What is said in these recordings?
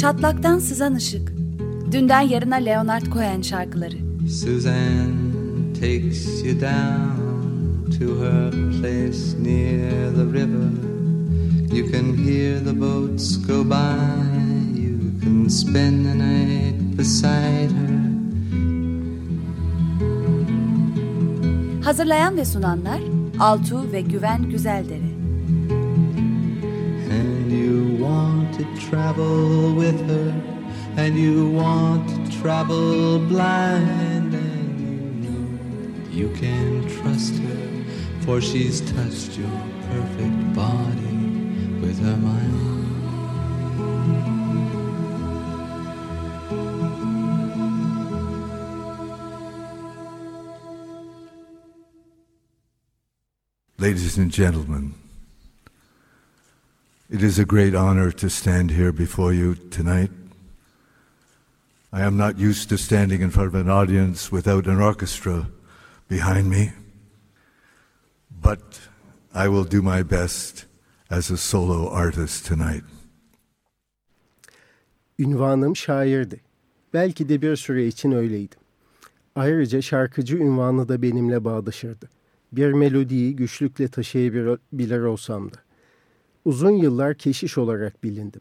Çatlaktan sızan ışık. Dünden yarına Leonard Cohen şarkıları. Suzanne takes you down to her place near the river. You can hear the boats go by. You can spend the night beside her. Hazırlayan ve sunanlar Altu ve Güven Güzeldere. To travel with her, and you want to travel blind, and you know you can trust her, for she's touched your perfect body with her mind. Ladies and gentlemen, it is a great honor to stand here before you tonight. I am not used to standing in front of an audience without an orchestra behind me, but I will do my best as a solo artist tonight. Ünvanım şairdi. Belki de bir süre için öyleydim. Ayrıca şarkıcı ünvanı da benimle bağdaşırdı. Bir melodiyi güçlükle taşıyabilir olsam da. Uzun yıllar keşiş olarak bilindim.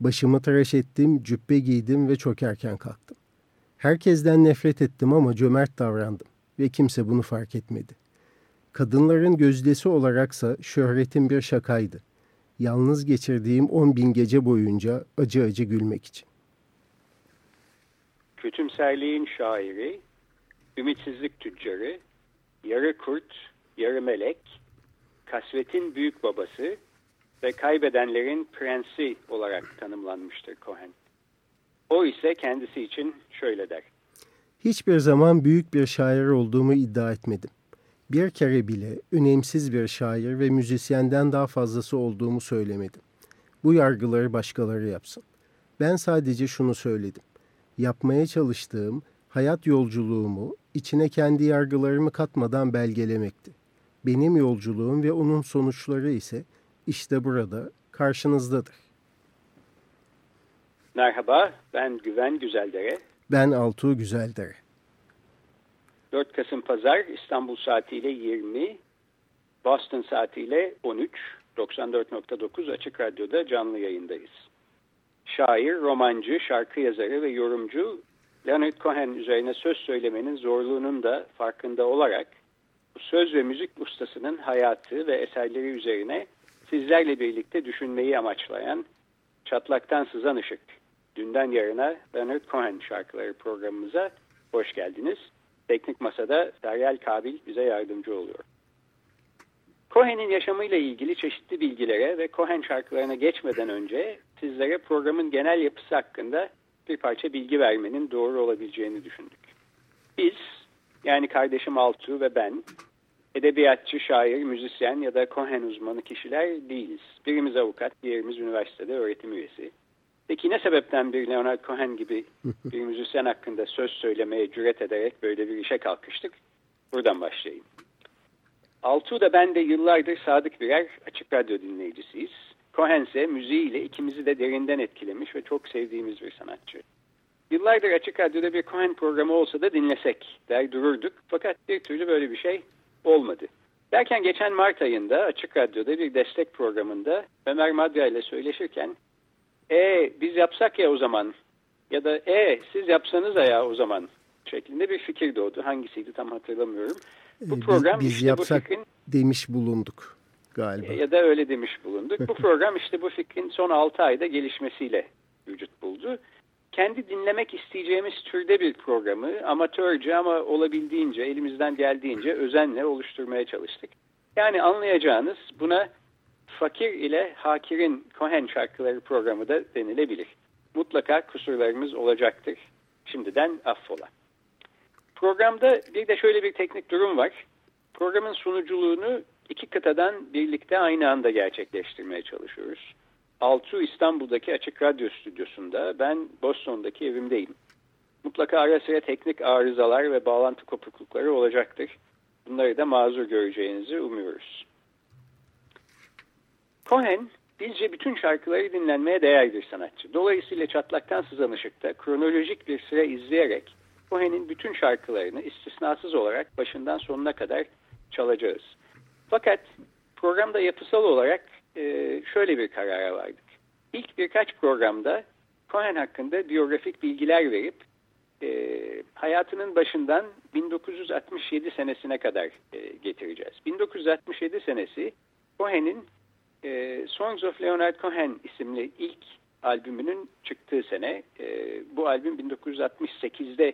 Başımı tıraş ettim, cübbe giydim ve çok erken kalktım. Herkesten nefret ettim ama cömert davrandım ve kimse bunu fark etmedi. Kadınların gözdesi olaraksa şöhretim bir şakaydı. Yalnız geçirdiğim on bin gece boyunca acı acı gülmek için. Kötümserliğin şairi, ümitsizlik tüccarı, yarı kurt, yarı melek, kasvetin büyük babası ve kaybedenlerin prensi olarak tanımlanmıştır Cohen. O ise kendisi için şöyle der. Hiçbir zaman büyük bir şair olduğumu iddia etmedim. Bir kere bile önemsiz bir şair ve müzisyenden daha fazlası olduğumu söylemedim. Bu yargıları başkaları yapsın. Ben sadece şunu söyledim. Yapmaya çalıştığım hayat yolculuğumu içine kendi yargılarımı katmadan belgelemekti. Benim yolculuğum ve onun sonuçları ise işte burada karşınızdadır. Merhaba, ben Güven Güzeldere. Ben Altuğ Güzeldere. 4 Kasım Pazar İstanbul saatiyle 20, Boston saatiyle 13, 94.9 Açık Radyo'da canlı yayındayız. Şair, romancı, şarkı yazarı ve yorumcu Leonard Cohen üzerine söz söylemenin zorluğunun da farkında olarak söz ve müzik ustasının hayatı ve eserleri üzerine sizlerle birlikte düşünmeyi amaçlayan Çatlaktan Sızan Işık, Dünden Yarına Leonard Cohen şarkıları programımıza hoş geldiniz. Teknik Masa'da Daryal Kabil bize yardımcı oluyor. Cohen'in yaşamıyla ilgili çeşitli bilgilere ve Cohen şarkılarına geçmeden önce sizlere programın genel yapısı hakkında bir parça bilgi vermenin doğru olabileceğini düşündük. Biz, yani kardeşim Altuğ ve ben, edebiyatçı, şair, müzisyen ya da Cohen uzmanı kişiler değiliz. Birimiz avukat, diğerimiz üniversitede öğretim üyesi. Peki ne sebepten bir Leonard Cohen gibi bir müzisyen hakkında söz söylemeye cüret ederek böyle bir işe kalkıştık? Buradan başlayayım. Altuğ da ben de yıllardır sadık birer açık radyo dinleyicisiyiz. Cohen ise müziğiyle ikimizi de derinden etkilemiş ve çok sevdiğimiz bir sanatçı. Yıllardır Açık Radyo'da bir Cohen programı olsa da dinlesek der dururduk. Fakat bir türlü böyle bir şey olmadı. Derken geçen Mart ayında Açık Radyo'da bir destek programında Ömer Madra ile söyleşirken e biz yapsak ya o zaman ya da e siz yapsanız ya o zaman şeklinde bir fikir doğdu. Hangisiydi tam hatırlamıyorum. Bu program biz, biz işte yapsak bu fikrin demiş bulunduk galiba. ya da öyle demiş bulunduk. Bu program işte bu fikrin son 6 ayda gelişmesiyle vücut buldu. Kendi dinlemek isteyeceğimiz türde bir programı amatörce ama olabildiğince elimizden geldiğince özenle oluşturmaya çalıştık. Yani anlayacağınız buna fakir ile hakirin Cohen şarkıları programı da denilebilir. Mutlaka kusurlarımız olacaktır. Şimdiden affola. Programda bir de şöyle bir teknik durum var. Programın sunuculuğunu iki kıtadan birlikte aynı anda gerçekleştirmeye çalışıyoruz. Altu İstanbul'daki Açık Radyo Stüdyosu'nda, ben Boston'daki evimdeyim. Mutlaka ara sıra teknik arızalar ve bağlantı kopuklukları olacaktır. Bunları da mazur göreceğinizi umuyoruz. Cohen Bizce bütün şarkıları dinlenmeye değer bir sanatçı. Dolayısıyla Çatlaktan Sızan Işık'ta kronolojik bir süre izleyerek Cohen'in bütün şarkılarını istisnasız olarak başından sonuna kadar çalacağız. Fakat programda yapısal olarak e, şöyle bir karara vardık. İlk birkaç programda Cohen hakkında biyografik bilgiler verip e, hayatının başından 1967 senesine kadar e, getireceğiz. 1967 senesi Cohen'in Songs of Leonard Cohen isimli ilk albümünün çıktığı sene. Bu albüm 1968'de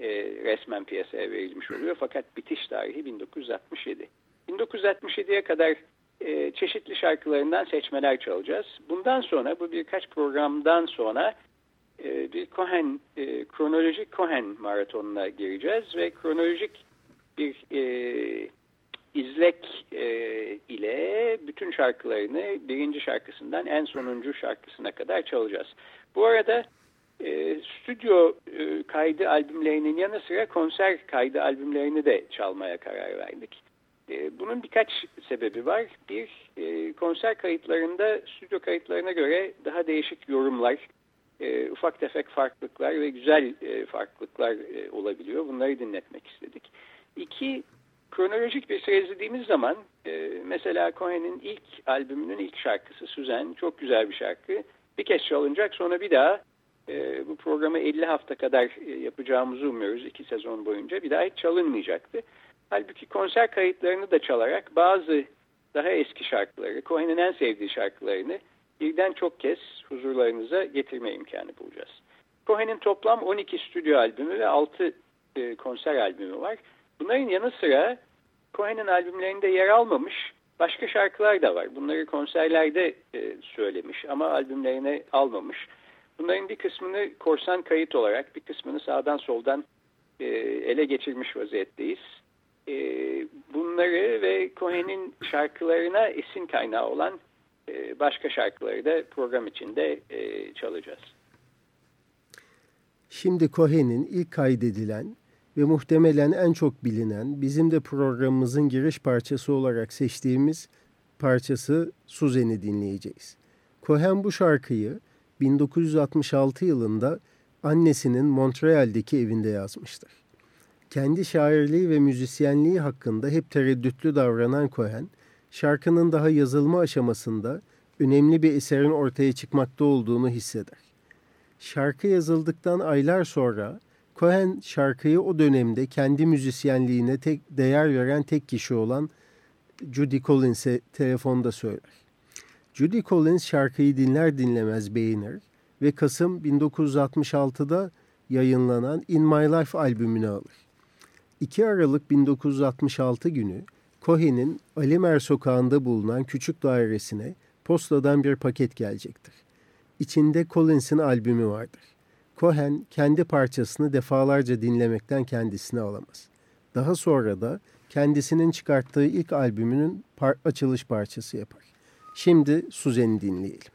e, resmen piyasaya verilmiş oluyor fakat bitiş tarihi 1967. 1967'ye kadar e, çeşitli şarkılarından seçmeler çalacağız. Bundan sonra bu birkaç programdan sonra e, bir Cohen, e, kronolojik Cohen maratonuna gireceğiz ve kronolojik bir e, izlek e, ile bütün şarkılarını birinci şarkısından en sonuncu şarkısına kadar çalacağız. Bu arada e, stüdyo e, kaydı albümlerinin yanı sıra konser kaydı albümlerini de çalmaya karar verdik. E, bunun birkaç sebebi var. Bir, e, konser kayıtlarında stüdyo kayıtlarına göre daha değişik yorumlar, e, ufak tefek farklılıklar ve güzel e, farklılıklar olabiliyor. Bunları dinletmek istedik. İki, kronolojik bir süre izlediğimiz zaman mesela Cohen'in ilk albümünün ilk şarkısı Suzen çok güzel bir şarkı. Bir kez çalınacak sonra bir daha bu programı 50 hafta kadar yapacağımızı umuyoruz iki sezon boyunca. Bir daha hiç çalınmayacaktı. Halbuki konser kayıtlarını da çalarak bazı daha eski şarkıları, Cohen'in en sevdiği şarkılarını birden çok kez huzurlarınıza getirme imkanı bulacağız. Cohen'in toplam 12 stüdyo albümü ve 6 e, konser albümü var. Bunların yanı sıra Cohen'in albümlerinde yer almamış başka şarkılar da var. Bunları konserlerde e, söylemiş ama albümlerine almamış. Bunların bir kısmını korsan kayıt olarak, bir kısmını sağdan soldan e, ele geçirmiş vaziyetteyiz. E, bunları ve Cohen'in şarkılarına esin kaynağı olan e, başka şarkıları da program içinde e, çalacağız. Şimdi Cohen'in ilk kaydedilen ve muhtemelen en çok bilinen bizim de programımızın giriş parçası olarak seçtiğimiz parçası Suzen'i dinleyeceğiz. Cohen bu şarkıyı 1966 yılında annesinin Montreal'deki evinde yazmıştır. Kendi şairliği ve müzisyenliği hakkında hep tereddütlü davranan Cohen, şarkının daha yazılma aşamasında önemli bir eserin ortaya çıkmakta olduğunu hisseder. Şarkı yazıldıktan aylar sonra Cohen şarkıyı o dönemde kendi müzisyenliğine tek değer veren tek kişi olan Judy Collins'e telefonda söyler. Judy Collins şarkıyı dinler dinlemez beğenir ve Kasım 1966'da yayınlanan In My Life albümünü alır. 2 Aralık 1966 günü Cohen'in Alimer sokağında bulunan küçük dairesine postadan bir paket gelecektir. İçinde Collins'in albümü vardır. Cohen kendi parçasını defalarca dinlemekten kendisini alamaz. Daha sonra da kendisinin çıkarttığı ilk albümünün par açılış parçası yapar. Şimdi Suzen'i dinleyelim.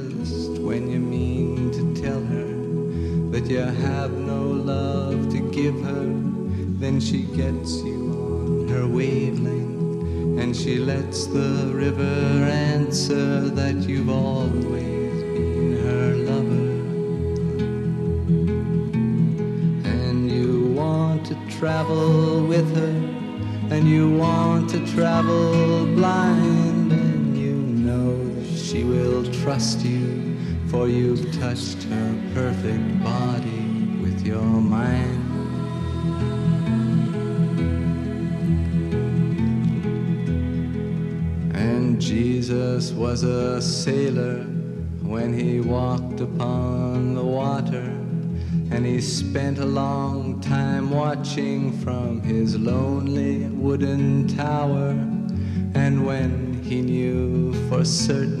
when you mean to tell her that you have no love to give her, then she gets you on her wavelength. And she lets the river answer that you've always been her lover. And you want to travel with her, and you want to travel blind, and you know that she will trust you, for you've touched her perfect body with your mind. And Jesus was a sailor when he walked upon the water, and he he spent a long time watching from his lonely wooden tower. And when he knew for certain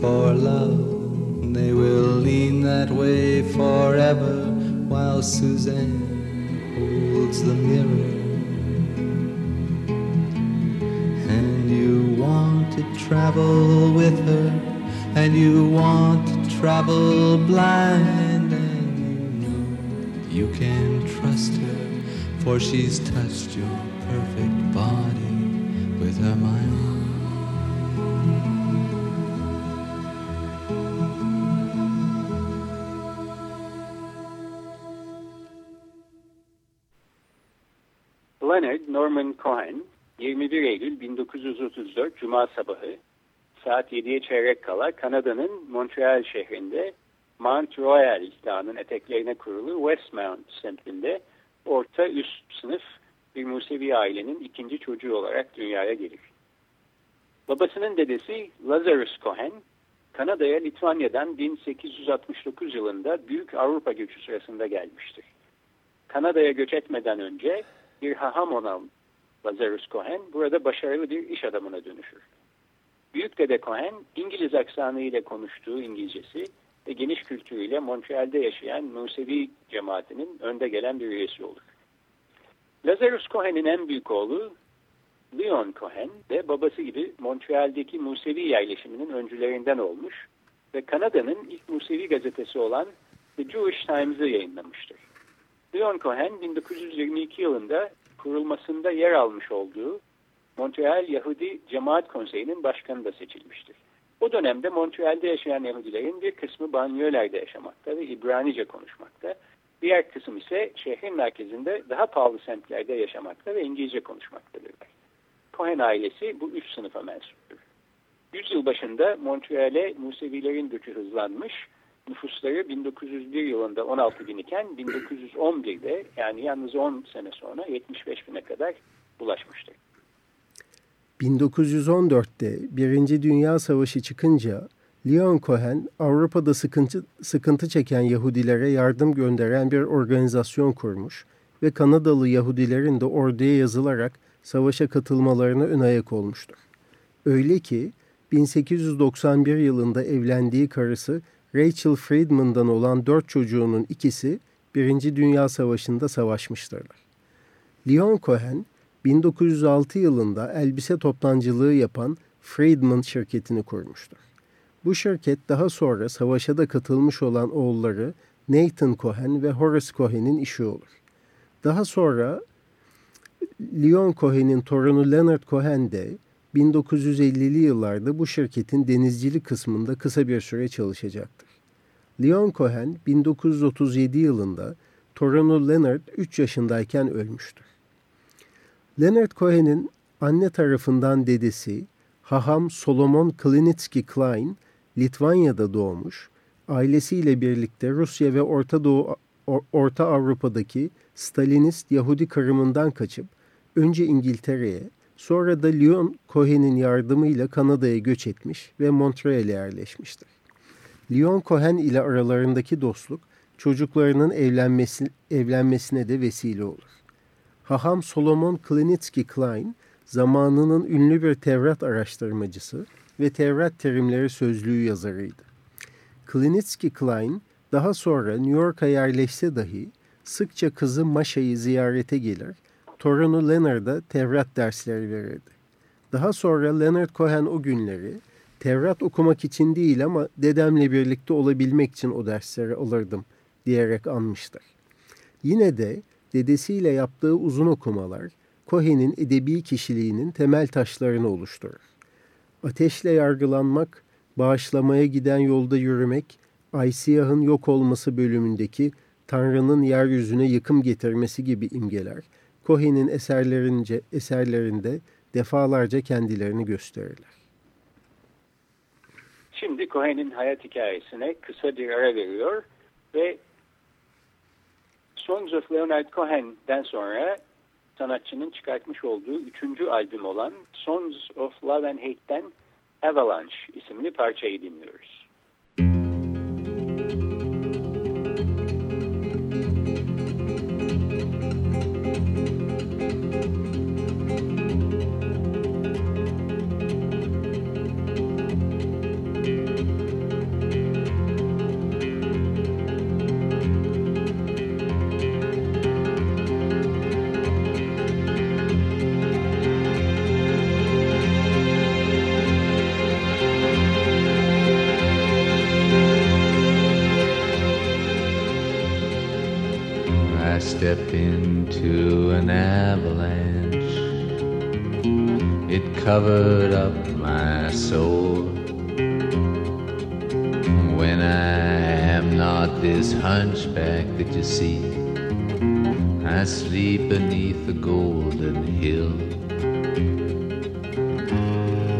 for love. They will lean that way forever while Suzanne holds the mirror. And you want to travel with her, and you want to travel blind, and you know you can trust her, for she's touched your perfect body with her mind. Leonard Norman Cohen 21 Eylül 1934 Cuma sabahı saat 7'ye çeyrek kala Kanada'nın Montreal şehrinde Mount Royal dağının eteklerine kurulu Westmount semtinde orta üst sınıf bir Musevi ailenin ikinci çocuğu olarak dünyaya gelir. Babasının dedesi Lazarus Cohen, Kanada'ya Litvanya'dan 1869 yılında Büyük Avrupa göçü sırasında gelmiştir. Kanada'ya göç etmeden önce bir haham olan Lazarus Cohen burada başarılı bir iş adamına dönüşür. Büyük dede Cohen İngiliz aksanı ile konuştuğu İngilizcesi ve geniş kültürüyle Montreal'de yaşayan Musevi cemaatinin önde gelen bir üyesi olur. Lazarus Cohen'in en büyük oğlu Leon Cohen ve babası gibi Montreal'deki Musevi yerleşiminin öncülerinden olmuş ve Kanada'nın ilk Musevi gazetesi olan The Jewish Times'ı yayınlamıştır. Leon Cohen 1922 yılında kurulmasında yer almış olduğu Montreal Yahudi Cemaat Konseyi'nin başkanı da seçilmiştir. O dönemde Montreal'de yaşayan Yahudilerin bir kısmı banyölerde yaşamakta ve İbranice konuşmakta. Diğer kısım ise şehrin merkezinde daha pahalı semtlerde yaşamakta ve İngilizce konuşmaktadırlar. Cohen ailesi bu üç sınıfa mensuptur. Yüzyıl başında Montreal'e Musevilerin göçü hızlanmış, nüfusları 1901 yılında 16 bin iken 1911'de yani yalnız 10 sene sonra 75 bine kadar ulaşmıştır. 1914'te Birinci Dünya Savaşı çıkınca Leon Cohen Avrupa'da sıkıntı, sıkıntı çeken Yahudilere yardım gönderen bir organizasyon kurmuş ve Kanadalı Yahudilerin de orduya yazılarak savaşa katılmalarına ön ayak olmuştur. Öyle ki 1891 yılında evlendiği karısı Rachel Friedman'dan olan dört çocuğunun ikisi Birinci Dünya Savaşı'nda savaşmıştırlar. Leon Cohen 1906 yılında elbise toptancılığı yapan Friedman şirketini kurmuştur. Bu şirket daha sonra savaşa da katılmış olan oğulları Nathan Cohen ve Horace Cohen'in işi olur. Daha sonra Leon Cohen'in torunu Leonard Cohen de 1950'li yıllarda bu şirketin denizcilik kısmında kısa bir süre çalışacaktır. Leon Cohen 1937 yılında torunu Leonard 3 yaşındayken ölmüştür. Leonard Cohen'in anne tarafından dedesi Haham Solomon Klinitsky Klein Litvanya'da doğmuş ailesiyle birlikte Rusya ve Orta Doğu Orta Avrupa'daki Stalinist Yahudi Kırım'ından kaçıp önce İngiltere'ye sonra da Leon Cohen'in yardımıyla Kanada'ya göç etmiş ve Montreal'e yerleşmiştir. Leon Cohen ile aralarındaki dostluk çocuklarının evlenmesi, evlenmesine de vesile olur. Haham Solomon Klinitsky Klein zamanının ünlü bir Tevrat araştırmacısı ve Tevrat terimleri sözlüğü yazarıydı. Klinitsky Klein daha sonra New York'a yerleşse dahi sıkça kızı Maşa'yı ziyarete gelir, torunu Leonard'a Tevrat dersleri verirdi. Daha sonra Leonard Cohen o günleri Tevrat okumak için değil ama dedemle birlikte olabilmek için o dersleri alırdım diyerek anmıştır. Yine de dedesiyle yaptığı uzun okumalar Cohen'in edebi kişiliğinin temel taşlarını oluşturur. Ateşle yargılanmak, bağışlamaya giden yolda yürümek, Ay Siyah'ın yok olması bölümündeki Tanrı'nın yeryüzüne yıkım getirmesi gibi imgeler, Cohen'in eserlerince, eserlerinde defalarca kendilerini gösterirler. Şimdi Cohen'in hayat hikayesine kısa bir ara veriyor ve Songs of Leonard Cohen'den sonra sanatçının çıkartmış olduğu üçüncü albüm olan Songs of Love and Hate'den Avalanche isimli parçayı dinliyoruz. You see, I sleep beneath the golden hill.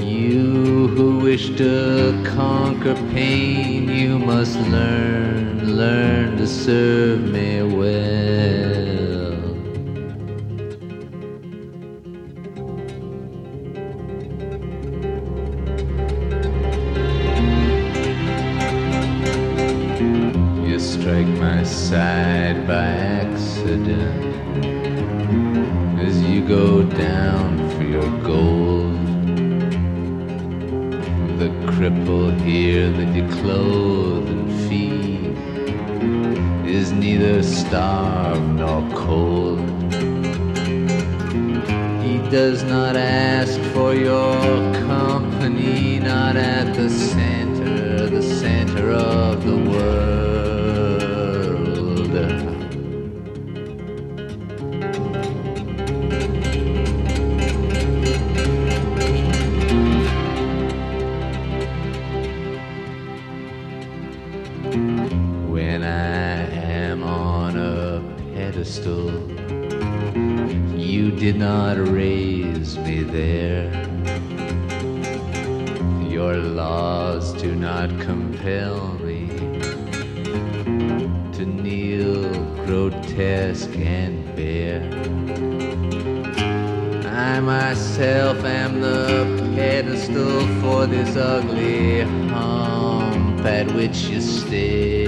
You who wish to conquer pain, you must learn, learn to serve me well. people here that you clothe and feed is neither starved nor cold. He does not ask for your company, not at the same. Ugly hump at which you stare.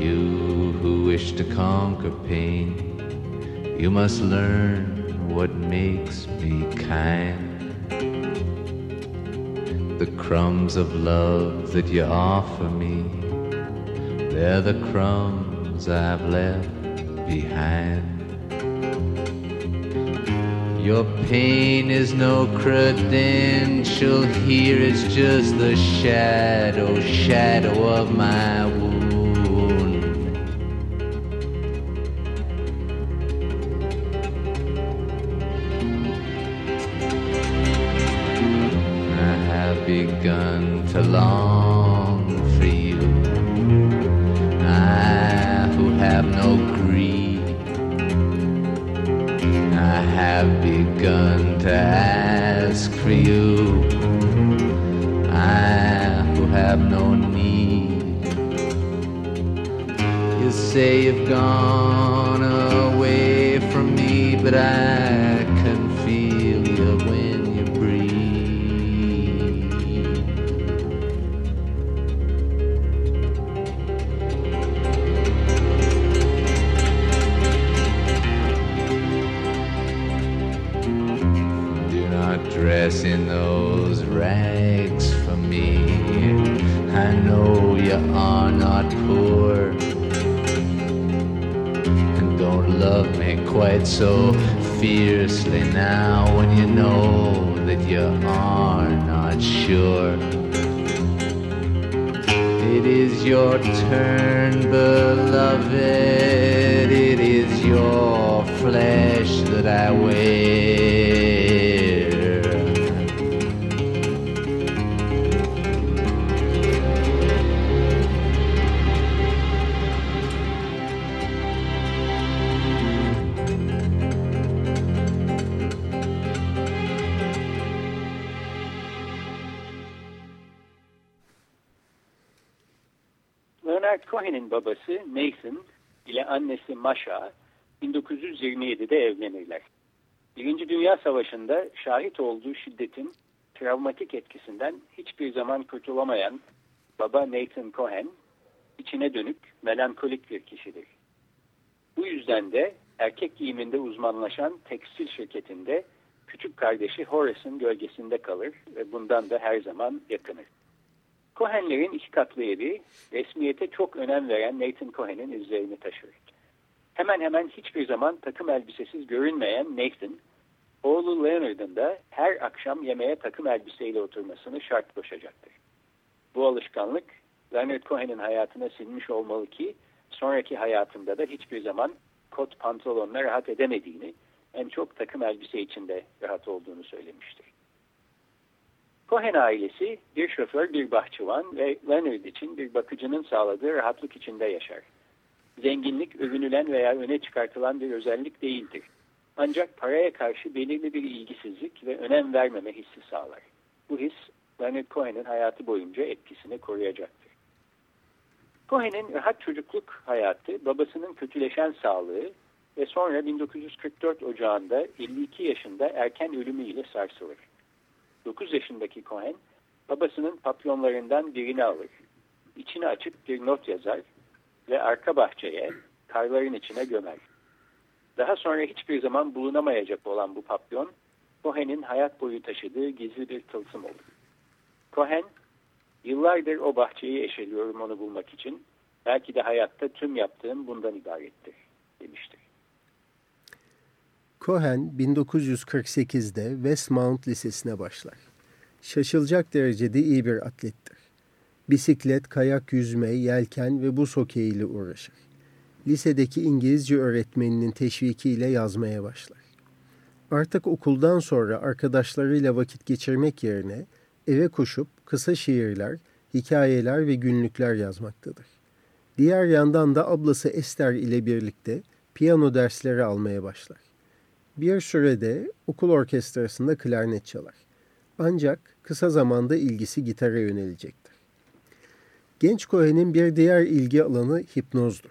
You who wish to conquer pain, you must learn what makes me kind. The crumbs of love that you offer me, they're the crumbs I've left behind. Your pain is no credential. Here, it's just the shadow, shadow of my begun gone I wear. Cohen'in babası Nathan ile annesi Masha 1927'de evlenirler. Birinci Dünya Savaşı'nda şahit olduğu şiddetin travmatik etkisinden hiçbir zaman kurtulamayan baba Nathan Cohen içine dönük, melankolik bir kişidir. Bu yüzden de erkek giyiminde uzmanlaşan tekstil şirketinde küçük kardeşi Horace'ın gölgesinde kalır ve bundan da her zaman yakınır. Cohen'lerin iki katlı evi resmiyete çok önem veren Nathan Cohen'in izlerini taşır. Hemen hemen hiçbir zaman takım elbisesiz görünmeyen Nathan, oğlu Leonard'ın da her akşam yemeğe takım elbiseyle oturmasını şart koşacaktır. Bu alışkanlık Leonard Cohen'in hayatına sinmiş olmalı ki sonraki hayatında da hiçbir zaman kot pantolonla rahat edemediğini, en çok takım elbise içinde rahat olduğunu söylemiştir. Cohen ailesi bir şoför, bir bahçıvan ve Leonard için bir bakıcının sağladığı rahatlık içinde yaşar. Zenginlik övünülen veya öne çıkartılan bir özellik değildir. Ancak paraya karşı belirli bir ilgisizlik ve önem vermeme hissi sağlar. Bu his Leonard Cohen'in hayatı boyunca etkisini koruyacaktır. Cohen'in rahat çocukluk hayatı, babasının kötüleşen sağlığı ve sonra 1944 Ocağı'nda 52 yaşında erken ölümüyle sarsılır. 9 yaşındaki Cohen babasının papyonlarından birini alır. İçini açıp bir not yazar ve arka bahçeye karların içine gömer. Daha sonra hiçbir zaman bulunamayacak olan bu papyon Cohen'in hayat boyu taşıdığı gizli bir tılsım olur. Cohen, yıllardır o bahçeyi eşeliyorum onu bulmak için. Belki de hayatta tüm yaptığım bundan ibarettir demiştir. Cohen 1948'de Westmount Lisesi'ne başlar. Şaşılacak derecede iyi bir atlettir. Bisiklet, kayak yüzme, yelken ve buz hokeyi ile uğraşır. Lisedeki İngilizce öğretmeninin teşvikiyle yazmaya başlar. Artık okuldan sonra arkadaşlarıyla vakit geçirmek yerine eve koşup kısa şiirler, hikayeler ve günlükler yazmaktadır. Diğer yandan da ablası Esther ile birlikte piyano dersleri almaya başlar. Bir sürede okul orkestrasında klarnet çalar. Ancak kısa zamanda ilgisi gitara yönelecektir. Genç Cohen'in bir diğer ilgi alanı hipnozdur.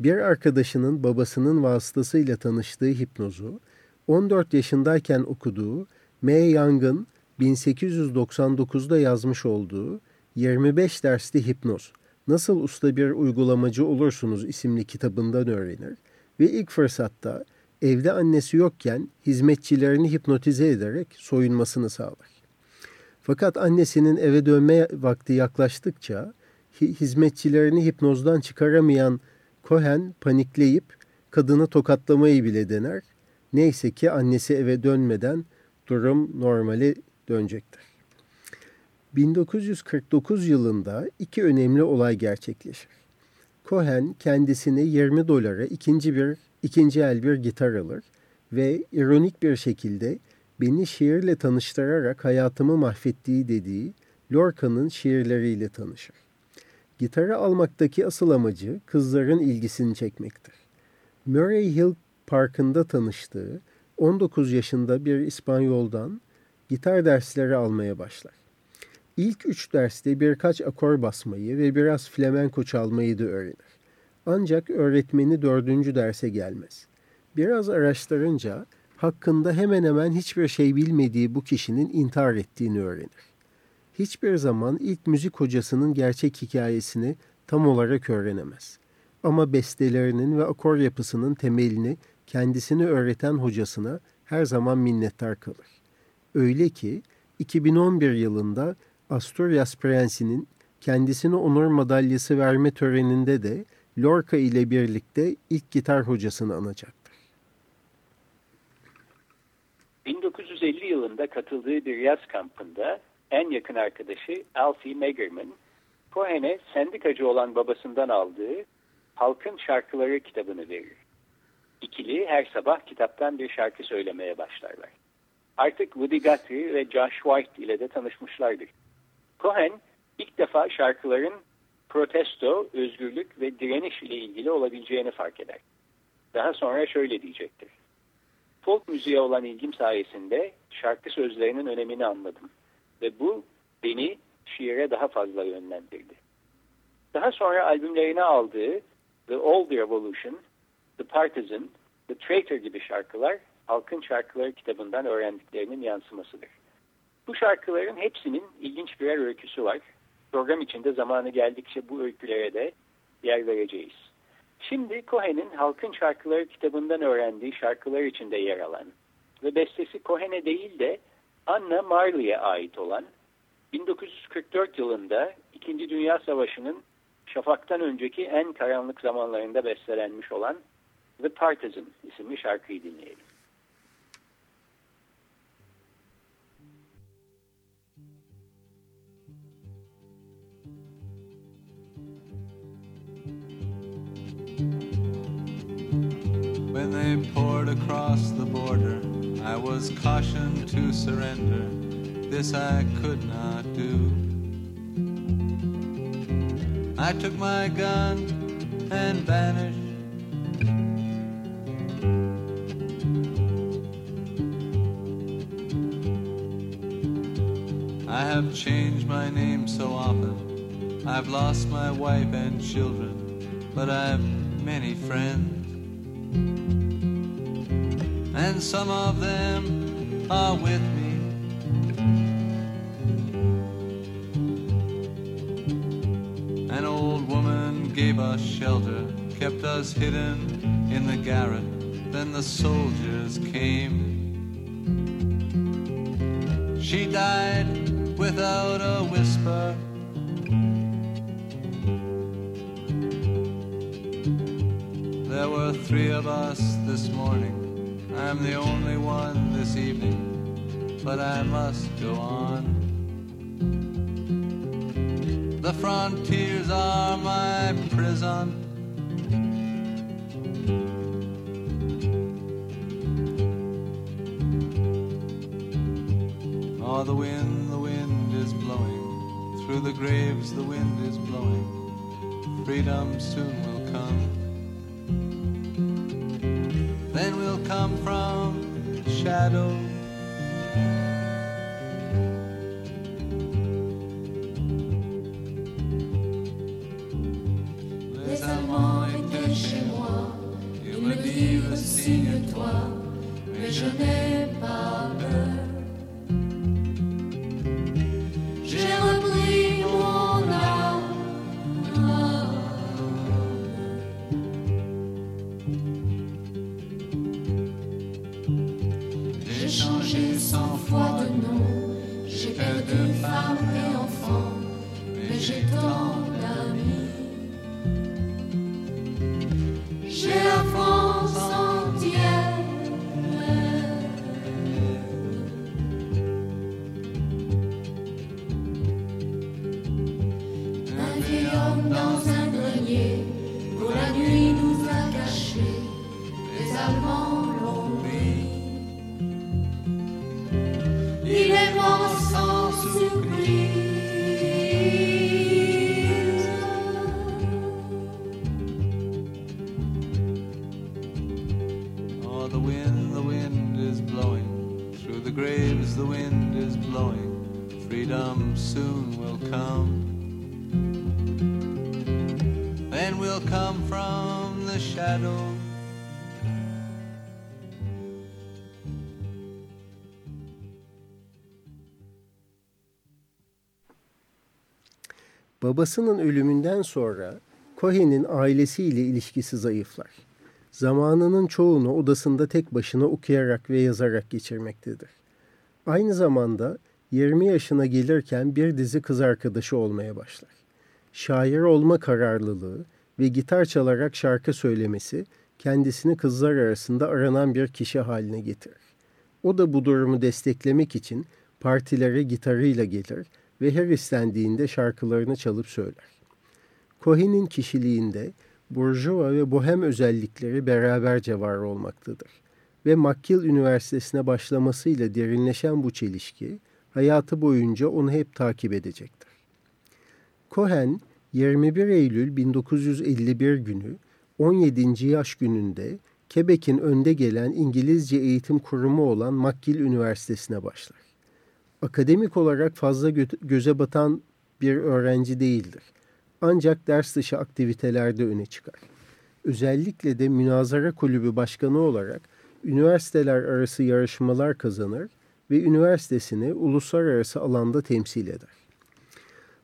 Bir arkadaşının babasının vasıtasıyla tanıştığı hipnozu, 14 yaşındayken okuduğu May Young'ın 1899'da yazmış olduğu 25 dersli hipnoz, Nasıl Usta Bir Uygulamacı Olursunuz isimli kitabından öğrenir ve ilk fırsatta evde annesi yokken hizmetçilerini hipnotize ederek soyunmasını sağlar. Fakat annesinin eve dönme vakti yaklaştıkça hizmetçilerini hipnozdan çıkaramayan Cohen panikleyip kadını tokatlamayı bile dener. Neyse ki annesi eve dönmeden durum normale dönecektir. 1949 yılında iki önemli olay gerçekleşir. Cohen kendisine 20 dolara ikinci bir ikinci el bir gitar alır ve ironik bir şekilde beni şiirle tanıştırarak hayatımı mahvettiği dediği Lorca'nın şiirleriyle tanışır. Gitarı almaktaki asıl amacı kızların ilgisini çekmektir. Murray Hill Parkı'nda tanıştığı 19 yaşında bir İspanyoldan gitar dersleri almaya başlar. İlk üç derste birkaç akor basmayı ve biraz flamenko çalmayı da öğrenir. Ancak öğretmeni dördüncü derse gelmez. Biraz araştırınca hakkında hemen hemen hiçbir şey bilmediği bu kişinin intihar ettiğini öğrenir. Hiçbir zaman ilk müzik hocasının gerçek hikayesini tam olarak öğrenemez. Ama bestelerinin ve akor yapısının temelini kendisini öğreten hocasına her zaman minnettar kalır. Öyle ki 2011 yılında Asturias Prensi'nin kendisine onur madalyası verme töreninde de Lorca ile birlikte ilk gitar hocasını anacaktır. 1950 yılında katıldığı bir yaz kampında en yakın arkadaşı Alfie Megerman, Cohen'e sendikacı olan babasından aldığı Halkın Şarkıları kitabını verir. İkili her sabah kitaptan bir şarkı söylemeye başlarlar. Artık Woody Guthrie ve Josh White ile de tanışmışlardır. Cohen ilk defa şarkıların protesto, özgürlük ve direniş ile ilgili olabileceğini fark eder. Daha sonra şöyle diyecektir. Folk müziğe olan ilgim sayesinde şarkı sözlerinin önemini anladım. Ve bu beni şiire daha fazla yönlendirdi. Daha sonra albümlerine aldığı The Old Revolution, The Partisan, The Traitor gibi şarkılar Halkın Şarkıları kitabından öğrendiklerinin yansımasıdır. Bu şarkıların hepsinin ilginç birer öyküsü var. Program içinde zamanı geldikçe bu öykülere de yer vereceğiz. Şimdi Cohen'in Halkın Şarkıları kitabından öğrendiği şarkılar içinde yer alan ve bestesi Cohen'e değil de Anna Marley'e ait olan 1944 yılında İkinci Dünya Savaşı'nın şafaktan önceki en karanlık zamanlarında bestelenmiş olan The Partisan isimli şarkıyı dinleyelim. Poured across the border, I was cautioned to surrender. This I could not do. I took my gun and vanished. I have changed my name so often. I've lost my wife and children, but I've many friends. And some of them are with me. An old woman gave us shelter, kept us hidden in the garret. Then the soldiers came. She died without a whisper. There were three of us this morning. I'm the only one this evening, but I must go on. The frontiers are my prison. Oh, the wind, the wind is blowing. Through the graves, the wind is blowing. Freedom soon will come from shadows. Babasının ölümünden sonra Cohen'in ailesiyle ilişkisi zayıflar. Zamanının çoğunu odasında tek başına okuyarak ve yazarak geçirmektedir. Aynı zamanda 20 yaşına gelirken bir dizi kız arkadaşı olmaya başlar. Şair olma kararlılığı ve gitar çalarak şarkı söylemesi kendisini kızlar arasında aranan bir kişi haline getirir. O da bu durumu desteklemek için partilere gitarıyla gelir ve her istendiğinde şarkılarını çalıp söyler. Cohen'in kişiliğinde Burjuva ve bohem özellikleri beraberce var olmaktadır. Ve McGill Üniversitesi'ne başlamasıyla derinleşen bu çelişki hayatı boyunca onu hep takip edecektir. Cohen 21 Eylül 1951 günü 17. yaş gününde Quebec'in önde gelen İngilizce eğitim kurumu olan McGill Üniversitesi'ne başlar. Akademik olarak fazla gö göze batan bir öğrenci değildir. Ancak ders dışı aktivitelerde öne çıkar. Özellikle de münazara kulübü başkanı olarak üniversiteler arası yarışmalar kazanır ve üniversitesini uluslararası alanda temsil eder.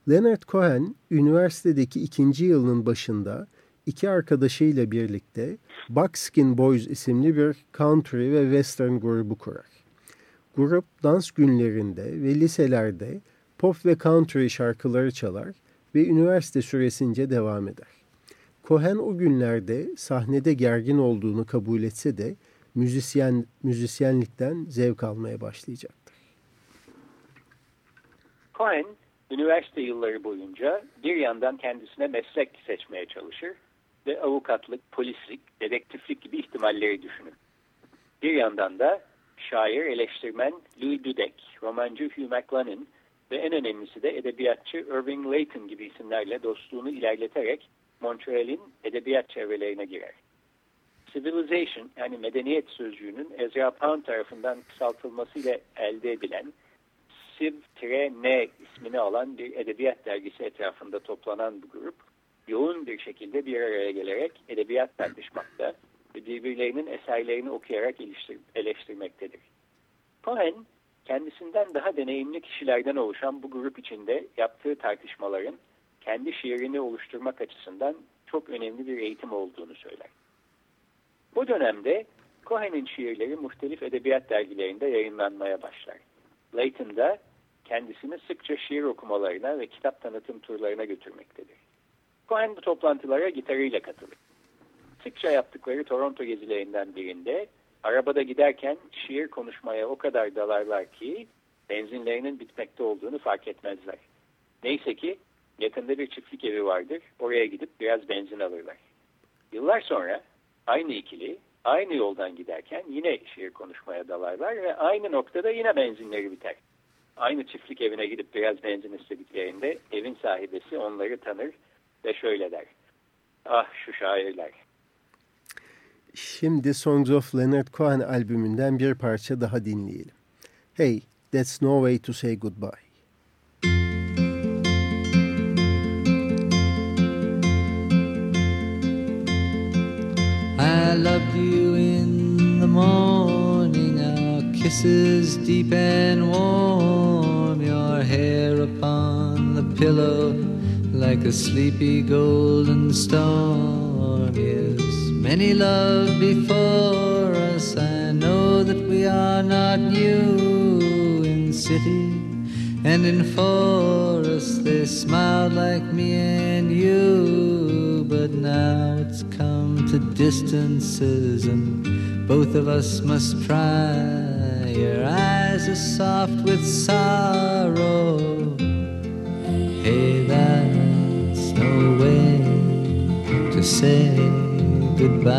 Leonard Cohen, üniversitedeki ikinci yılının başında iki arkadaşıyla birlikte Buckskin Boys isimli bir country ve western grubu kurar. Grup dans günlerinde ve liselerde pop ve country şarkıları çalar ve üniversite süresince devam eder. Cohen o günlerde sahnede gergin olduğunu kabul etse de müzisyen müzisyenlikten zevk almaya başlayacaktır. Cohen, üniversite yılları boyunca bir yandan kendisine meslek seçmeye çalışır ve avukatlık, polislik, dedektiflik gibi ihtimalleri düşünür. Bir yandan da şair, eleştirmen Louis Dudek, romancı Hugh MacLennan ve en önemlisi de edebiyatçı Irving Layton gibi isimlerle dostluğunu ilerleterek Montreal'in edebiyat çevrelerine girer. Civilization yani medeniyet sözcüğünün Ezra Pound tarafından kısaltılmasıyla elde edilen Civ-N ismini alan bir edebiyat dergisi etrafında toplanan bu grup yoğun bir şekilde bir araya gelerek edebiyat tartışmakta birbirlerinin eserlerini okuyarak eleştirmektedir. Cohen, kendisinden daha deneyimli kişilerden oluşan bu grup içinde yaptığı tartışmaların kendi şiirini oluşturmak açısından çok önemli bir eğitim olduğunu söyler. Bu dönemde Cohen'in şiirleri muhtelif edebiyat dergilerinde yayınlanmaya başlar. Layton da kendisini sıkça şiir okumalarına ve kitap tanıtım turlarına götürmektedir. Cohen bu toplantılara gitarıyla katılır. Sıkça yaptıkları Toronto gezilerinden birinde arabada giderken şiir konuşmaya o kadar dalarlar ki benzinlerinin bitmekte olduğunu fark etmezler. Neyse ki yakında bir çiftlik evi vardır. Oraya gidip biraz benzin alırlar. Yıllar sonra aynı ikili aynı yoldan giderken yine şiir konuşmaya dalarlar ve aynı noktada yine benzinleri biter. Aynı çiftlik evine gidip biraz benzin istediklerinde evin sahibesi onları tanır ve şöyle der. Ah şu şairler. Şimdi Songs of Leonard Cohen albümünden bir parça daha dinleyelim. Hey, that's no way to say goodbye. I loved you in the morning, our kisses deep and warm, your hair upon the pillow like a sleepy golden storm. Yes, many loved before us. I know that we are not new in city and in forest. They smiled like me and you, but now it's come to distances, and both of us must try. Your eyes are soft with sorrow. Hey, that's no way to say goodbye.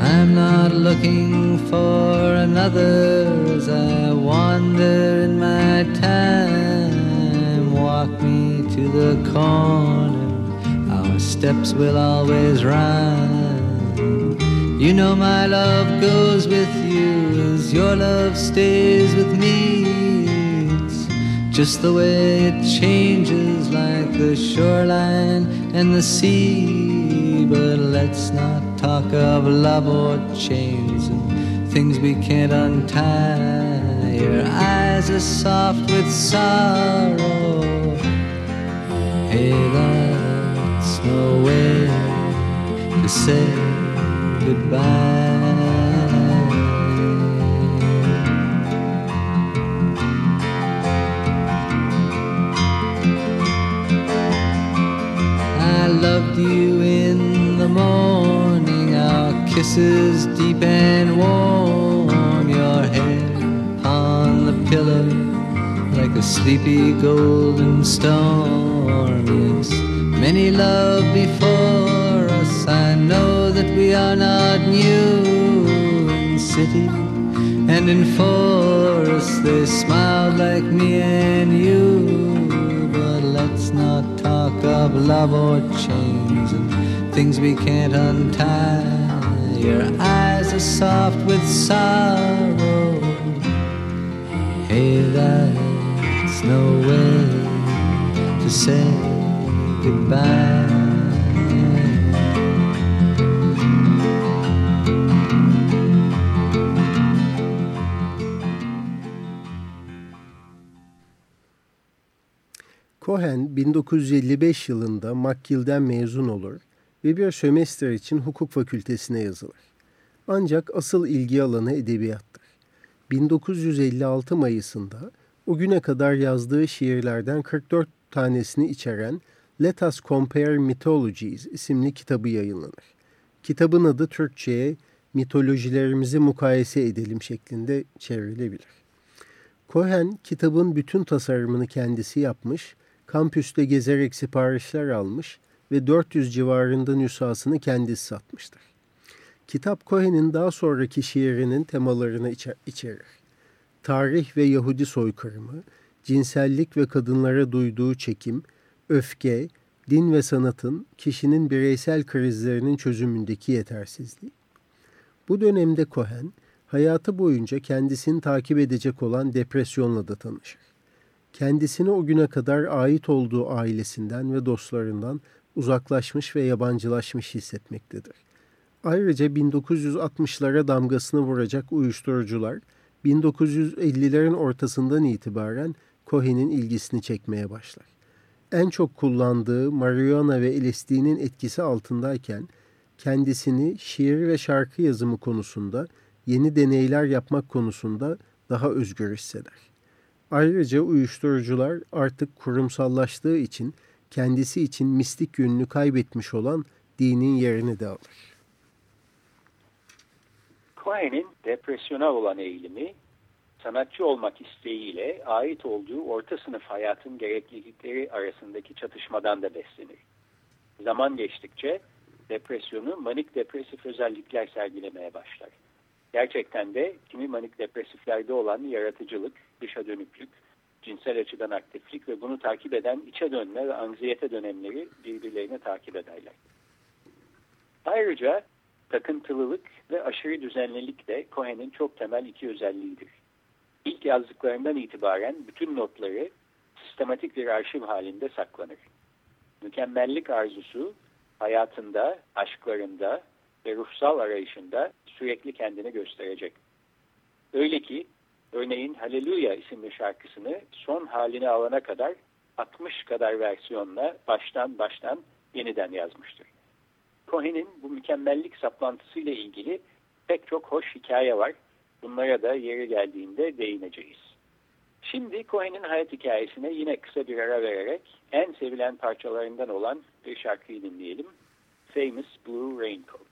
I'm not looking for another as I wander in my time. Walk me to the corner, our steps will always rhyme. You know my love goes with you as your love stays with me. It's just the way it changes like the shoreline and the sea. But let's not talk of love or chains and things we can't untie. Your eyes are soft with sorrow. Hey, that's no way to say loved you in the morning, our kisses deep and warm, your head on the pillow like a sleepy golden storm. Yes, many love before I know that we are not new in city and in forest. They smiled like me and you, but let's not talk of love or chains and things we can't untie. Your eyes are soft with sorrow. Hey, that's no way to say goodbye. Cohen 1955 yılında McGill'den mezun olur ve bir sömestr için hukuk fakültesine yazılır. Ancak asıl ilgi alanı edebiyattır. 1956 Mayıs'ında o güne kadar yazdığı şiirlerden 44 tanesini içeren Let Us Compare Mythologies isimli kitabı yayınlanır. Kitabın adı Türkçe'ye mitolojilerimizi mukayese edelim şeklinde çevrilebilir. Cohen kitabın bütün tasarımını kendisi yapmış, kampüste gezerek siparişler almış ve 400 civarında nüshasını kendisi satmıştır. Kitap Cohen'in daha sonraki şiirinin temalarını içerir. Tarih ve Yahudi soykırımı, cinsellik ve kadınlara duyduğu çekim, öfke, din ve sanatın kişinin bireysel krizlerinin çözümündeki yetersizliği. Bu dönemde Cohen, hayatı boyunca kendisini takip edecek olan depresyonla da tanışır. Kendisini o güne kadar ait olduğu ailesinden ve dostlarından uzaklaşmış ve yabancılaşmış hissetmektedir. Ayrıca 1960'lara damgasını vuracak uyuşturucular 1950'lerin ortasından itibaren Cohen'in ilgisini çekmeye başlar. En çok kullandığı marihuana ve LSD'nin etkisi altındayken kendisini şiir ve şarkı yazımı konusunda yeni deneyler yapmak konusunda daha özgür hisseder. Ayrıca uyuşturucular artık kurumsallaştığı için kendisi için mistik yönünü kaybetmiş olan dinin yerini de alır. Cohen'in depresyona olan eğilimi sanatçı olmak isteğiyle ait olduğu orta sınıf hayatın gereklilikleri arasındaki çatışmadan da beslenir. Zaman geçtikçe depresyonu manik depresif özellikler sergilemeye başlar. Gerçekten de kimi manik depresiflerde olan yaratıcılık, dışa dönüklük, cinsel açıdan aktiflik ve bunu takip eden içe dönme ve anziyete dönemleri birbirlerine takip ederler. Ayrıca takıntılılık ve aşırı düzenlilik de Cohen'in çok temel iki özelliğidir. İlk yazdıklarından itibaren bütün notları sistematik bir arşiv halinde saklanır. Mükemmellik arzusu hayatında, aşklarında ve ruhsal arayışında sürekli kendini gösterecek. Öyle ki örneğin Hallelujah isimli şarkısını son haline alana kadar 60 kadar versiyonla baştan baştan yeniden yazmıştır. Cohen'in bu mükemmellik saplantısıyla ilgili pek çok hoş hikaye var. Bunlara da yeri geldiğinde değineceğiz. Şimdi Cohen'in hayat hikayesine yine kısa bir ara vererek en sevilen parçalarından olan bir şarkıyı dinleyelim. Famous Blue Raincoat.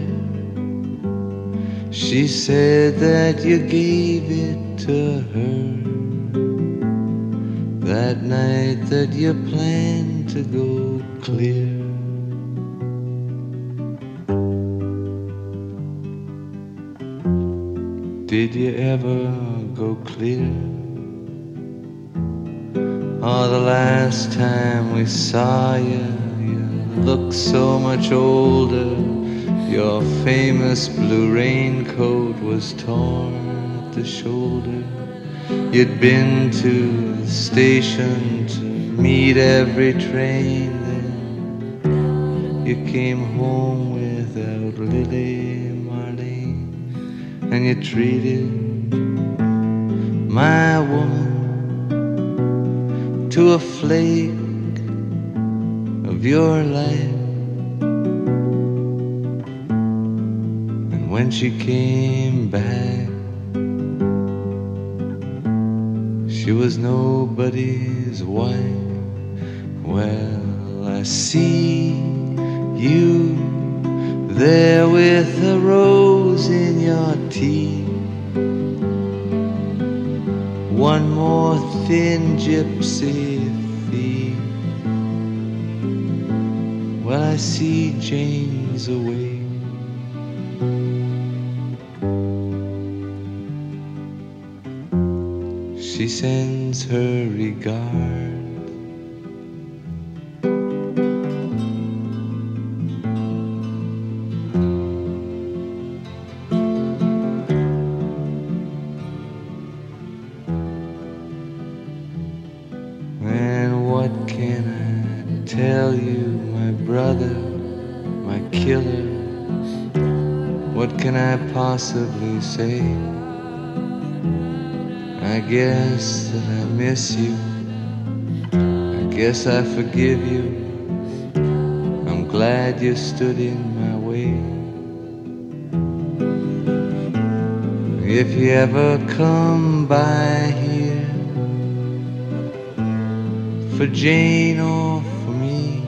She said that you gave it to her that night that you planned to go clear. Did you ever go clear? Oh, the last time we saw you, you looked so much older. Your famous blue raincoat was torn at the shoulder. You'd been to the station to meet every train. Then you came home without Lily Marlene, and you treated my woman to a flake of your life. When she came back, she was nobody's wife. Well, I see you there with a rose in your teeth. One more thin gypsy thief. Well, I see Jane's away. Her regard. And what can I tell you, my brother, my killer? What can I possibly say? Guess that I miss you. I guess I forgive you. I'm glad you stood in my way. If you ever come by here for Jane or for me,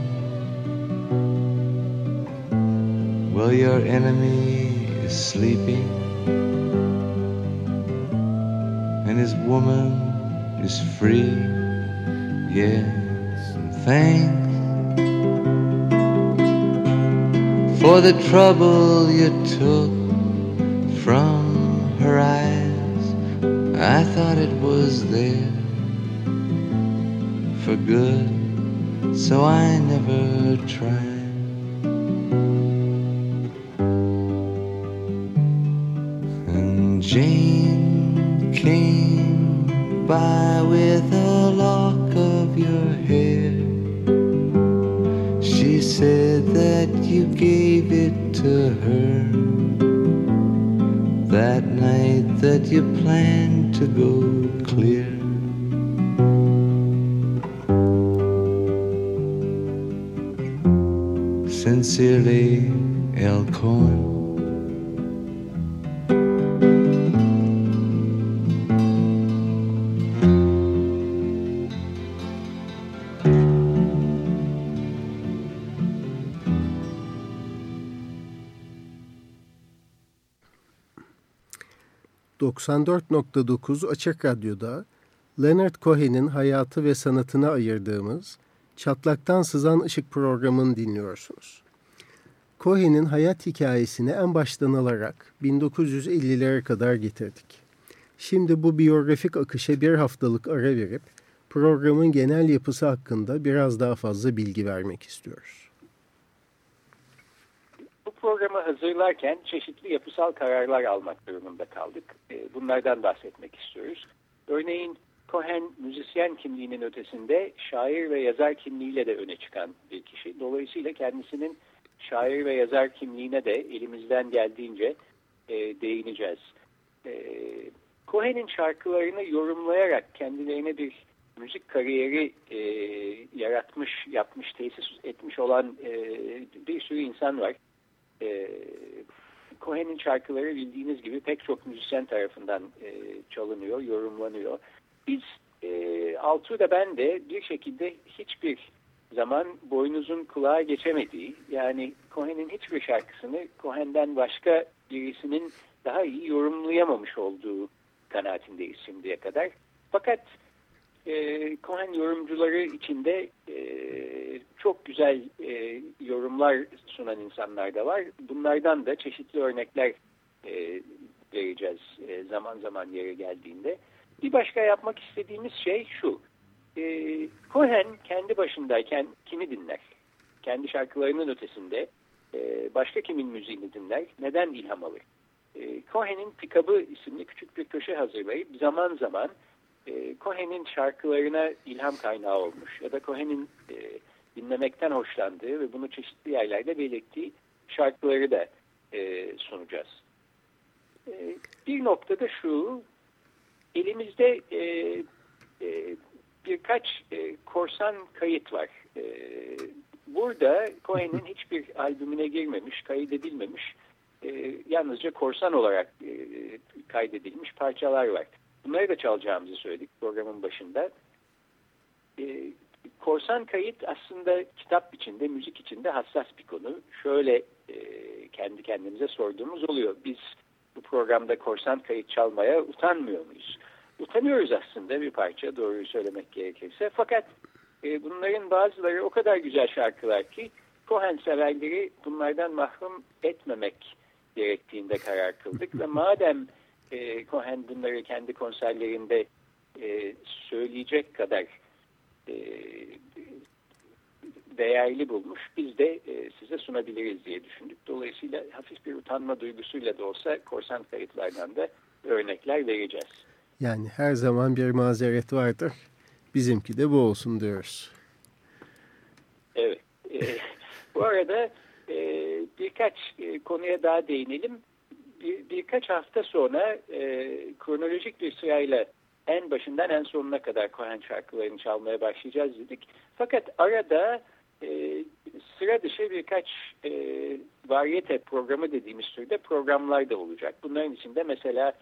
well, your enemy is sleeping. His woman is free. Yes, and thanks for the trouble you took from her eyes. I thought it was there for good, so I never tried. You plan to go clear. Sincerely, El ...94.9 Açık Radyo'da... ...Leonard Cohen'in hayatı ve sanatına ayırdığımız... ...Çatlaktan Sızan Işık programını dinliyorsunuz. Cohen'in hayat hikayesini en baştan alarak... ...1950'lere kadar getirdik. Şimdi bu biyografik akışa bir haftalık ara verip programın genel yapısı hakkında biraz daha fazla bilgi vermek istiyoruz. Programı hazırlarken çeşitli yapısal kararlar almak durumunda kaldık. E, bunlardan bahsetmek istiyoruz. Örneğin Cohen müzisyen kimliğinin ötesinde şair ve yazar kimliğiyle de öne çıkan bir kişi. Dolayısıyla kendisinin şair ve yazar kimliğine de elimizden geldiğince e, değineceğiz. E, Cohen'in şarkılarını yorumlayarak kendilerine bir müzik kariyeri e, yaratmış, yapmış, tesis etmiş olan e, bir sürü insan var. E, Cohen'in şarkıları bildiğiniz gibi pek çok müzisyen tarafından e, çalınıyor, yorumlanıyor. Biz e, Altu da ben de bir şekilde hiçbir zaman boynuzun kulağa geçemediği yani Cohen'in hiçbir şarkısını Cohen'den başka birisinin daha iyi yorumlayamamış olduğu kanaatindeyiz şimdiye kadar. Fakat e, Cohen yorumcuları içinde e, çok güzel e, yorumlar sunan insanlar da var. Bunlardan da çeşitli örnekler e, vereceğiz e, zaman zaman yere geldiğinde. Bir başka yapmak istediğimiz şey şu. E, Cohen kendi başındayken kimi dinler? Kendi şarkılarının ötesinde e, başka kimin müziğini dinler? Neden ilham alır? E, Cohen'in Pikabı isimli küçük bir köşe hazırlayıp zaman zaman e, Cohen'in şarkılarına ilham kaynağı olmuş ya da Cohen'in e, dinlemekten hoşlandığı ve bunu çeşitli yerlerde belirttiği şarkıları da e, sunacağız. E, bir noktada şu, elimizde e, e, birkaç e, korsan kayıt var. E, burada Cohen'in hiçbir albümüne girmemiş, kaydedilmemiş, e, yalnızca korsan olarak e, kaydedilmiş parçalar var. Bunları da çalacağımızı söyledik programın başında. E, korsan kayıt aslında kitap içinde, müzik içinde hassas bir konu. Şöyle e, kendi kendimize sorduğumuz oluyor. Biz bu programda korsan kayıt çalmaya utanmıyor muyuz? Utanıyoruz aslında bir parça doğruyu söylemek gerekirse. Fakat e, bunların bazıları o kadar güzel şarkılar ki Cohen severleri bunlardan mahrum etmemek gerektiğinde karar kıldık. Ve madem e, Cohen bunları kendi konserlerinde e, söyleyecek kadar e, değerli bulmuş. Biz de e, size sunabiliriz diye düşündük. Dolayısıyla hafif bir utanma duygusuyla da olsa korsan kayıtlardan da örnekler vereceğiz. Yani her zaman bir mazeret vardır. Bizimki de bu olsun diyoruz. Evet. E, bu arada e, birkaç e, konuya daha değinelim. Bir, birkaç hafta sonra e, kronolojik bir sırayla en başından en sonuna kadar Cohen şarkılarını çalmaya başlayacağız dedik. Fakat arada e, sıra dışı birkaç e, variyete programı dediğimiz türde programlar da olacak. Bunların içinde mesela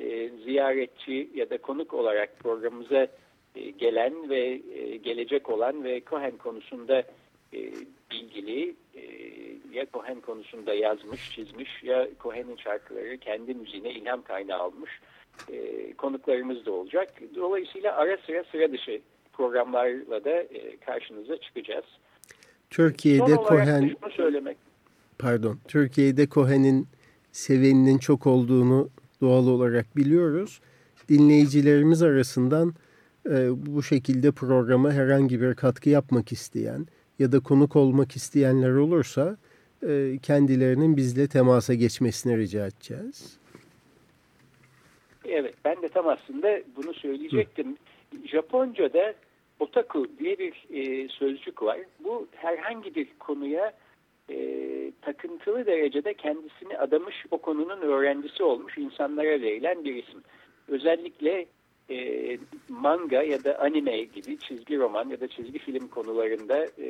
e, ziyaretçi ya da konuk olarak programımıza e, gelen ve e, gelecek olan ve Cohen konusunda e, bilgili ya Cohen konusunda yazmış, çizmiş ya Cohen'in şarkıları kendi müziğine ilham kaynağı almış e, konuklarımız da olacak. Dolayısıyla ara sıra sıra dışı programlarla da e, karşınıza çıkacağız. Türkiye'de Cohen söylemek. Pardon. Türkiye'de Cohen'in seveninin çok olduğunu doğal olarak biliyoruz. Dinleyicilerimiz arasından e, bu şekilde programa herhangi bir katkı yapmak isteyen ya da konuk olmak isteyenler olursa e, kendilerinin bizle temasa geçmesini rica edeceğiz. Evet ben de tam aslında bunu söyleyecektim. Hı. Japonca'da otaku diye bir e, sözcük var. Bu herhangi bir konuya e, takıntılı derecede kendisini adamış o konunun öğrencisi olmuş insanlara verilen bir isim. Özellikle e, manga ya da anime gibi çizgi roman ya da çizgi film konularında e,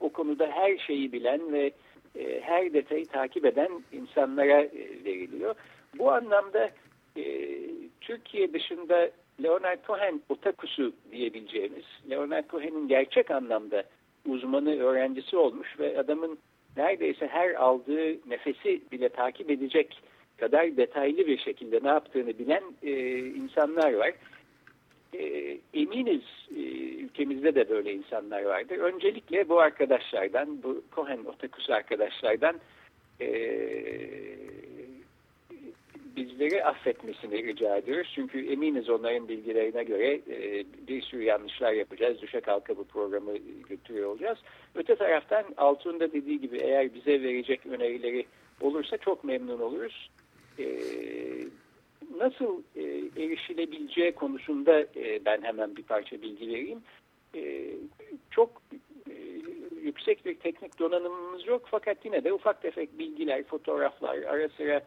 o konuda her şeyi bilen ve e, her detayı takip eden insanlara e, veriliyor. Bu anlamda e, Türkiye dışında Leonard Cohen otakusu diyebileceğimiz, Leonard Cohen'in gerçek anlamda uzmanı, öğrencisi olmuş ve adamın neredeyse her aldığı nefesi bile takip edecek kadar detaylı bir şekilde ne yaptığını bilen e, insanlar var. E, eminiz e, ülkemizde de böyle insanlar vardır. Öncelikle bu arkadaşlardan, bu Cohen Otakus arkadaşlardan e, bizle bizleri affetmesini rica ediyoruz. Çünkü eminiz onların bilgilerine göre e, bir sürü yanlışlar yapacağız. Düşe kalka bu programı götürüyor olacağız. Öte taraftan Altun'un da dediği gibi eğer bize verecek önerileri olursa çok memnun oluruz. E, nasıl e, erişilebileceği konusunda e, ben hemen bir parça bilgi vereyim. E, çok e, yüksek bir teknik donanımımız yok fakat yine de ufak tefek bilgiler, fotoğraflar, ara sıra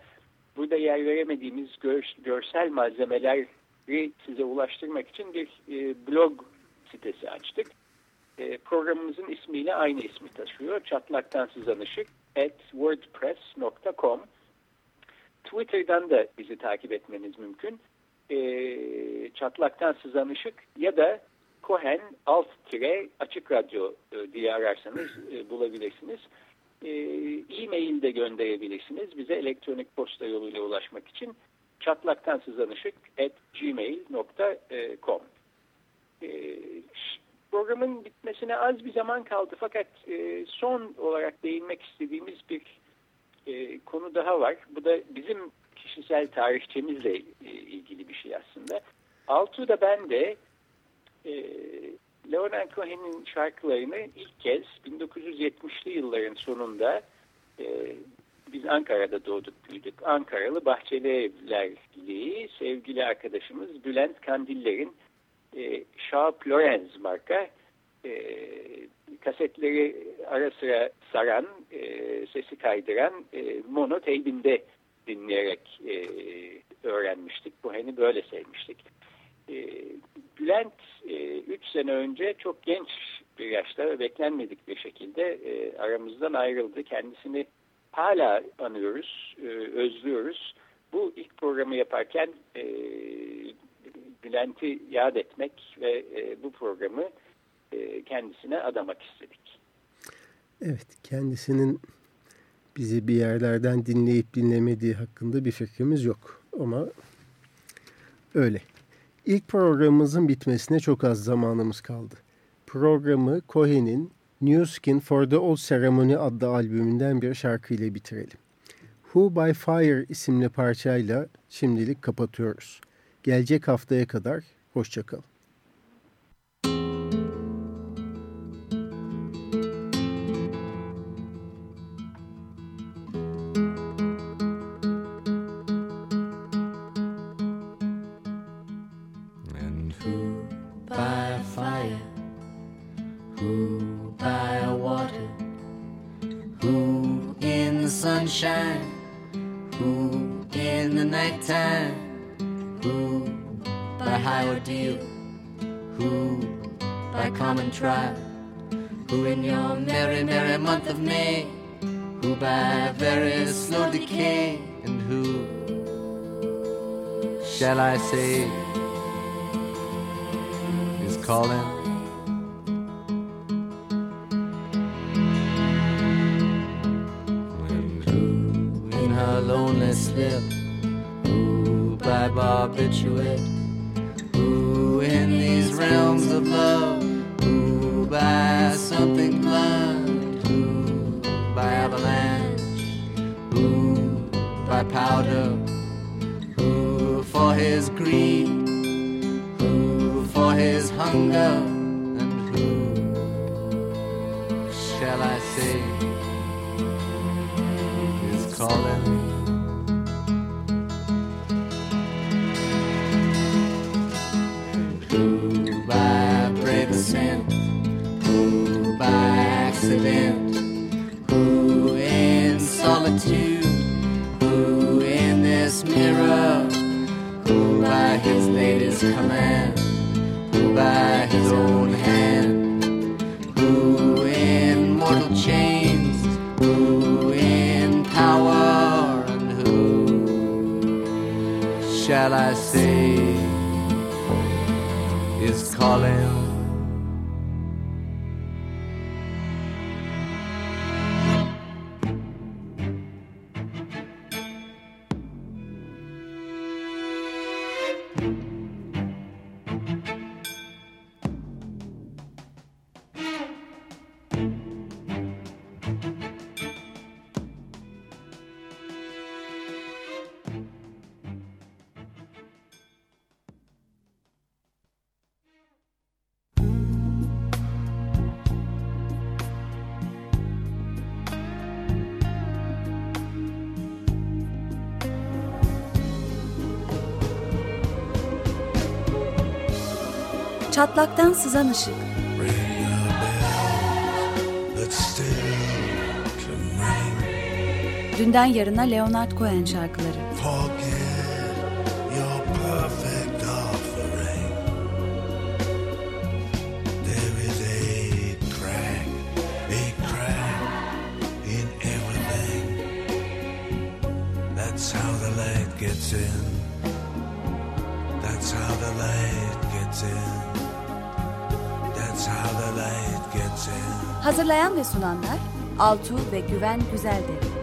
burada yer veremediğimiz gör, görsel malzemeleri size ulaştırmak için bir e, blog sitesi açtık. E, programımızın ismiyle aynı ismi taşıyor. Çatlaktan Sızanışık at wordpress.com Twitter'dan da bizi takip etmeniz mümkün. E, Çatlaktan Sızanışık ya da Cohen alt tire açık radyo e, diye ararsanız e, bulabilirsiniz. E, E-mail de gönderebilirsiniz. Bize elektronik posta yoluyla ulaşmak için çatlaktan sızanışık at gmail.com e, Programın bitmesine az bir zaman kaldı fakat e, son olarak değinmek istediğimiz bir e, konu daha var. Bu da bizim kişisel tarihçemizle e, ilgili bir şey aslında. Altu da ben de e, Leonard Cohen'in şarkılarını ilk kez 1970'li yılların sonunda e, biz Ankara'da doğduk büyüdük. Ankaralı Bahçeli Evlerli sevgili arkadaşımız Bülent Kandiller'in e, Sharp Lorenz marka e, kasetleri ara sıra saran, e, sesi kaydıran e, mono teybinde dinleyerek e, öğrenmiştik. Bu hani böyle sevmiştik. E, Bülent 3 e, sene önce çok genç bir yaşta ve beklenmedik bir şekilde e, aramızdan ayrıldı. Kendisini hala anıyoruz, e, özlüyoruz. Bu ilk programı yaparken e, Bülent'i yad etmek ve e, bu programı e, kendisine adamak istedik. Evet, kendisinin bizi bir yerlerden dinleyip dinlemediği hakkında bir fikrimiz yok. Ama öyle. İlk programımızın bitmesine çok az zamanımız kaldı. Programı Cohen'in New Skin for the Old Ceremony adlı albümünden bir şarkıyla bitirelim. Who by Fire isimli parçayla şimdilik kapatıyoruz. Gelecek haftaya kadar hoşçakalın. I say, by his own hand, who in mortal chains, who in power, and who shall I say is calling? Çatlaktan sızan ışık. Dünden yarına Leonard Cohen şarkıları. That's how the light gets in. That's how the light gets in. Hazırlayan ve sunanlar Altuğ ve Güven Güzeldere.